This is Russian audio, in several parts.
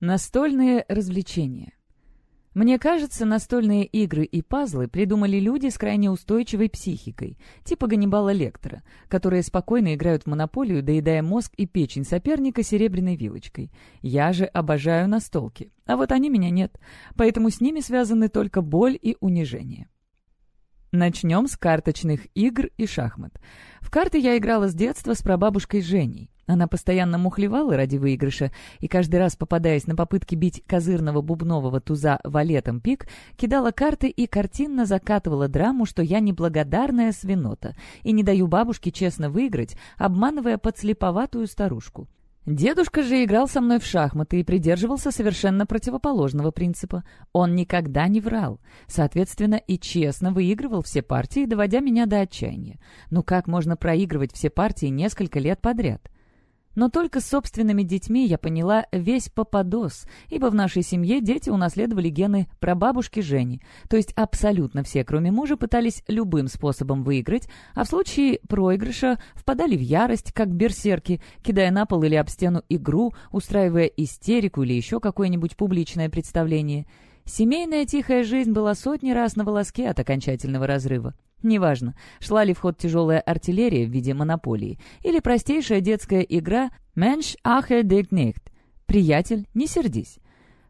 Настольные развлечения. Мне кажется, настольные игры и пазлы придумали люди с крайне устойчивой психикой, типа Ганнибала Лектора, которые спокойно играют в монополию, доедая мозг и печень соперника серебряной вилочкой. Я же обожаю настолки, а вот они меня нет, поэтому с ними связаны только боль и унижение. Начнем с карточных игр и шахмат. В карты я играла с детства с прабабушкой Женей. Она постоянно мухлевала ради выигрыша, и каждый раз, попадаясь на попытки бить козырного бубнового туза валетом пик, кидала карты и картинно закатывала драму, что я неблагодарная свинота и не даю бабушке честно выиграть, обманывая подслеповатую старушку. Дедушка же играл со мной в шахматы и придерживался совершенно противоположного принципа. Он никогда не врал, соответственно, и честно выигрывал все партии, доводя меня до отчаяния. Ну как можно проигрывать все партии несколько лет подряд? Но только с собственными детьми я поняла весь попадос, ибо в нашей семье дети унаследовали гены прабабушки Жени, то есть абсолютно все, кроме мужа, пытались любым способом выиграть, а в случае проигрыша впадали в ярость, как берсерки, кидая на пол или об стену игру, устраивая истерику или еще какое-нибудь публичное представление. Семейная тихая жизнь была сотни раз на волоске от окончательного разрыва. Неважно, шла ли в ход тяжелая артиллерия в виде монополии или простейшая детская игра «Mensch ache dich nicht» — «Приятель, не сердись».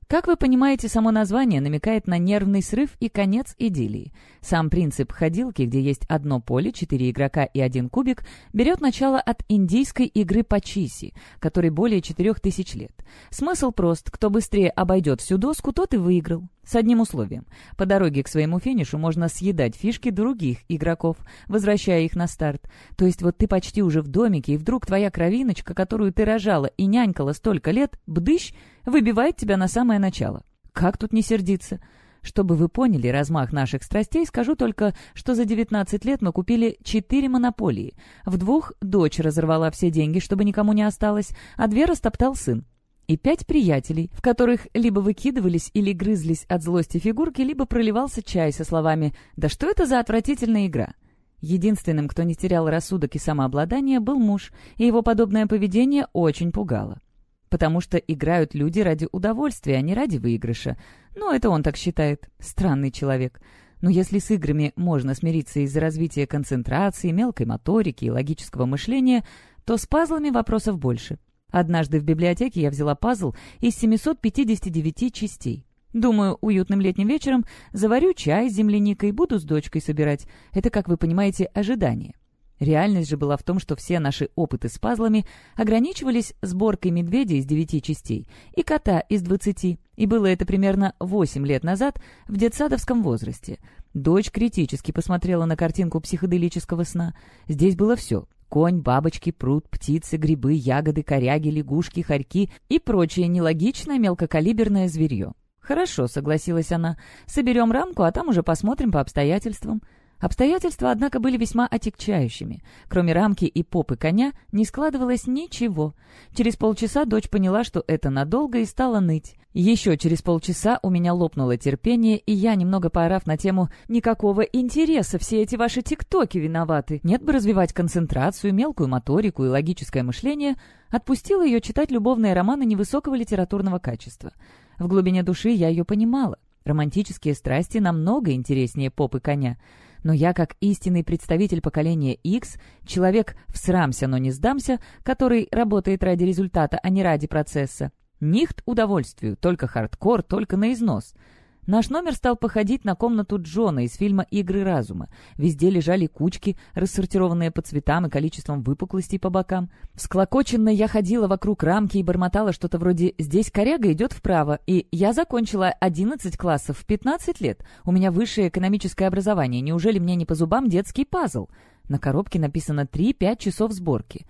Как вы понимаете, само название намекает на нервный срыв и конец идиллии. Сам принцип ходилки, где есть одно поле, четыре игрока и один кубик, берет начало от индийской игры пачиси, которой более четырех тысяч лет. Смысл прост. Кто быстрее обойдет всю доску, тот и выиграл. С одним условием. По дороге к своему финишу можно съедать фишки других игроков, возвращая их на старт. То есть вот ты почти уже в домике, и вдруг твоя кровиночка, которую ты рожала и нянькала столько лет, бдыщ, выбивает тебя на самое начало. Как тут не сердиться? Чтобы вы поняли размах наших страстей, скажу только, что за 19 лет мы купили 4 монополии. В двух дочь разорвала все деньги, чтобы никому не осталось, а две растоптал сын и пять приятелей, в которых либо выкидывались или грызлись от злости фигурки, либо проливался чай со словами «Да что это за отвратительная игра?» Единственным, кто не терял рассудок и самообладание, был муж, и его подобное поведение очень пугало. Потому что играют люди ради удовольствия, а не ради выигрыша. Ну, это он так считает. Странный человек. Но если с играми можно смириться из-за развития концентрации, мелкой моторики и логического мышления, то с пазлами вопросов больше. Однажды в библиотеке я взяла пазл из 759 частей. Думаю, уютным летним вечером заварю чай с земляникой, буду с дочкой собирать. Это, как вы понимаете, ожидание. Реальность же была в том, что все наши опыты с пазлами ограничивались сборкой медведя из девяти частей и кота из двадцати, и было это примерно восемь лет назад в детсадовском возрасте. Дочь критически посмотрела на картинку психоделического сна. Здесь было все Конь, бабочки, пруд, птицы, грибы, ягоды, коряги, лягушки, хорьки и прочее нелогичное мелкокалиберное зверье. «Хорошо», — согласилась она. «Соберем рамку, а там уже посмотрим по обстоятельствам». Обстоятельства, однако, были весьма отягчающими. Кроме рамки и попы коня не складывалось ничего. Через полчаса дочь поняла, что это надолго, и стала ныть. Еще через полчаса у меня лопнуло терпение, и я, немного поорав на тему «Никакого интереса, все эти ваши тиктоки виноваты, нет бы развивать концентрацию, мелкую моторику и логическое мышление», отпустила ее читать любовные романы невысокого литературного качества. В глубине души я ее понимала. Романтические страсти намного интереснее попы коня — но я, как истинный представитель поколения X, человек «всрамся, но не сдамся», который работает ради результата, а не ради процесса, нихт удовольствию, только хардкор, только на износ — Наш номер стал походить на комнату Джона из фильма «Игры разума». Везде лежали кучки, рассортированные по цветам и количеством выпуклостей по бокам. Всклокоченно я ходила вокруг рамки и бормотала что-то вроде «здесь коряга идет вправо», и я закончила 11 классов в 15 лет. У меня высшее экономическое образование. Неужели мне не по зубам детский пазл? На коробке написано 3-5 часов сборки.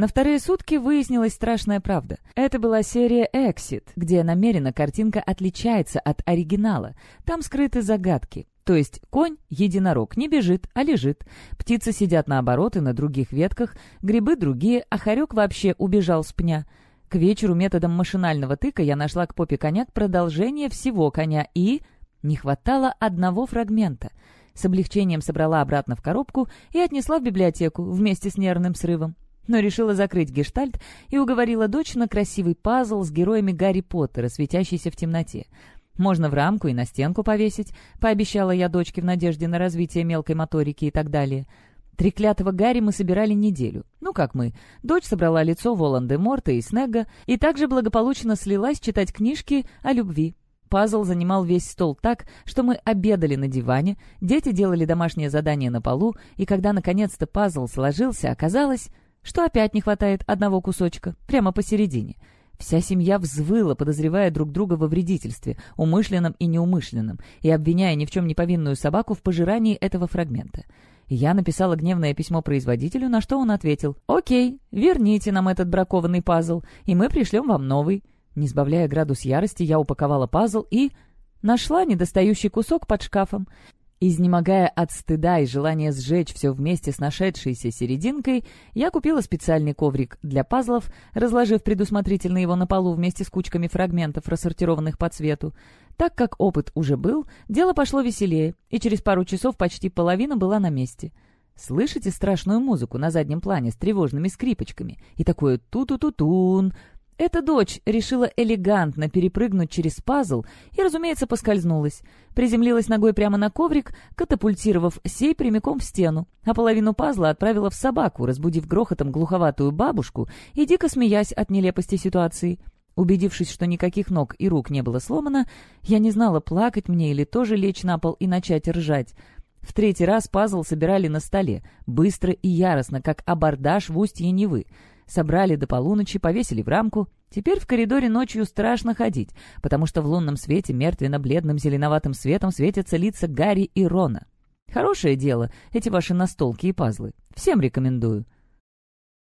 На вторые сутки выяснилась страшная правда. Это была серия «Exit», где намеренно картинка отличается от оригинала. Там скрыты загадки. То есть конь, единорог, не бежит, а лежит. Птицы сидят наоборот и на других ветках, грибы другие, а хорек вообще убежал с пня. К вечеру методом машинального тыка я нашла к попе коня продолжение всего коня и... Не хватало одного фрагмента. С облегчением собрала обратно в коробку и отнесла в библиотеку вместе с нервным срывом. Но решила закрыть гештальт и уговорила дочь на красивый пазл с героями Гарри Поттера, светящийся в темноте. Можно в рамку и на стенку повесить, пообещала я дочке в надежде на развитие мелкой моторики и так далее. Треклятого Гарри мы собирали неделю. Ну как мы. Дочь собрала лицо Волан-де-Морта и Снегга и также благополучно слилась читать книжки о любви. Пазл занимал весь стол так, что мы обедали на диване, дети делали домашнее задание на полу, и когда наконец-то пазл сложился, оказалось, что опять не хватает одного кусочка, прямо посередине. Вся семья взвыла, подозревая друг друга во вредительстве, умышленном и неумышленном, и обвиняя ни в чем не повинную собаку в пожирании этого фрагмента. Я написала гневное письмо производителю, на что он ответил «Окей, верните нам этот бракованный пазл, и мы пришлем вам новый». Не сбавляя градус ярости, я упаковала пазл и... Нашла недостающий кусок под шкафом. Изнемогая от стыда и желания сжечь все вместе с нашедшейся серединкой, я купила специальный коврик для пазлов, разложив предусмотрительно его на полу вместе с кучками фрагментов, рассортированных по цвету. Так как опыт уже был, дело пошло веселее, и через пару часов почти половина была на месте. Слышите страшную музыку на заднем плане с тревожными скрипочками? И такое ту-ту-ту-тун, эта дочь решила элегантно перепрыгнуть через пазл и, разумеется, поскользнулась. Приземлилась ногой прямо на коврик, катапультировав сей прямиком в стену, а половину пазла отправила в собаку, разбудив грохотом глуховатую бабушку и дико смеясь от нелепости ситуации. Убедившись, что никаких ног и рук не было сломано, я не знала, плакать мне или тоже лечь на пол и начать ржать. В третий раз пазл собирали на столе, быстро и яростно, как абордаж в устье Невы — Собрали до полуночи, повесили в рамку. Теперь в коридоре ночью страшно ходить, потому что в лунном свете мертвенно-бледным зеленоватым светом светятся лица Гарри и Рона. Хорошее дело, эти ваши настолки и пазлы. Всем рекомендую.